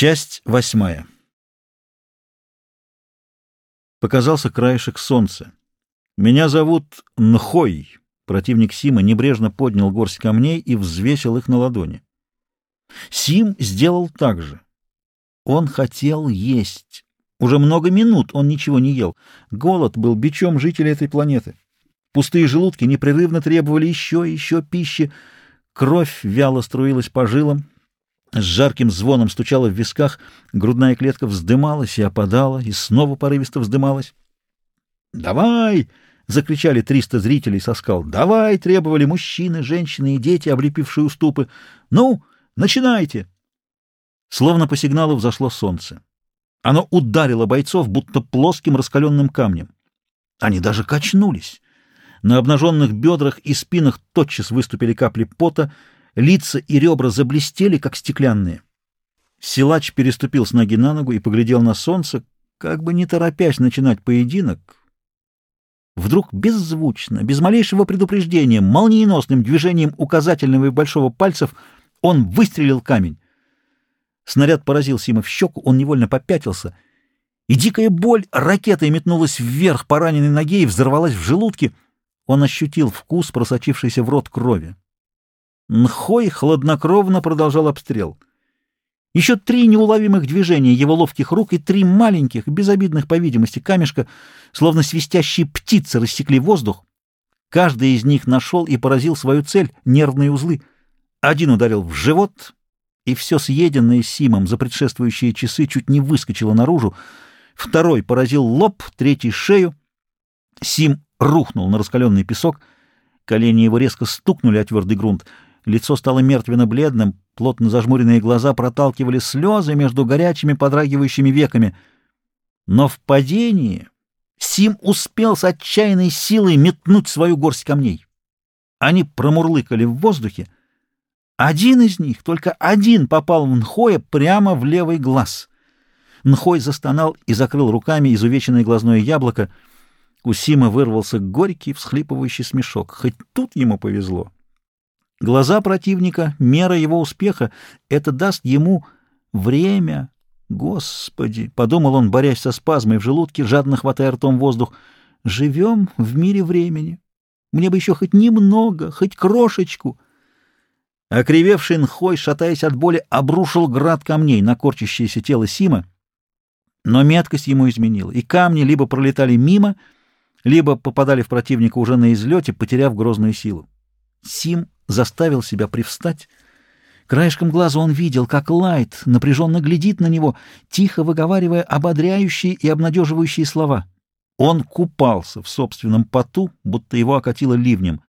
Часть восьмая. Показался краешек солнца. «Меня зовут Нхой». Противник Сима небрежно поднял горсть камней и взвесил их на ладони. Сим сделал так же. Он хотел есть. Уже много минут он ничего не ел. Голод был бичом жителей этой планеты. Пустые желудки непрерывно требовали еще и еще пищи. Кровь вяло струилась по жилам, с жарким звоном стучала в висках, грудная клетка вздымалась и опадала, и снова порывисто вздымалась. «Давай!» — закричали триста зрителей со скал. «Давай!» — требовали мужчины, женщины и дети, облепившие уступы. «Ну, начинайте!» Словно по сигналу взошло солнце. Оно ударило бойцов, будто плоским раскаленным камнем. Они даже качнулись. На обнаженных бедрах и спинах тотчас выступили капли пота — Лица и ребра заблестели, как стеклянные. Силач переступил с ноги на ногу и поглядел на солнце, как бы не торопясь начинать поединок. Вдруг беззвучно, без малейшего предупреждения, молниеносным движением указательного и большого пальцев он выстрелил камень. Снаряд поразил Сима в щеку, он невольно попятился, и дикая боль ракетой метнулась вверх по раненой ноге и взорвалась в желудке. Он ощутил вкус, просочившийся в рот крови. Нхой хладнокровно продолжал обстрел. Еще три неуловимых движения его ловких рук и три маленьких, безобидных, по видимости, камешка, словно свистящие птицы, рассекли воздух. Каждый из них нашел и поразил свою цель — нервные узлы. Один ударил в живот, и все съеденное Симом за предшествующие часы чуть не выскочило наружу. Второй поразил лоб, третий — шею. Сим рухнул на раскаленный песок. Колени его резко стукнули о твердый грунт — Лицо стало мертвенно-бледным, плотно зажмуренные глаза проталкивали слезы между горячими подрагивающими веками. Но в падении Сим успел с отчаянной силой метнуть свою горсть камней. Они промурлыкали в воздухе. Один из них, только один, попал в Нхоя прямо в левый глаз. Нхой застонал и закрыл руками изувеченное глазное яблоко. У Сима вырвался горький, всхлипывающий смешок. Хоть тут ему повезло. Глаза противника — мера его успеха. Это даст ему время. Господи! — подумал он, борясь со спазмой в желудке, жадно хватая ртом воздух. Живем в мире времени. Мне бы еще хоть немного, хоть крошечку. Окривевший Нхой, шатаясь от боли, обрушил град камней на корчащееся тело Сима, но меткость ему изменила, и камни либо пролетали мимо, либо попадали в противника уже на излете, потеряв грозную силу. Сим заставил себя привстать. Краешком глаза он видел, как Лайт напряженно глядит на него, тихо выговаривая ободряющие и обнадеживающие слова. Он купался в собственном поту, будто его окатило ливнем.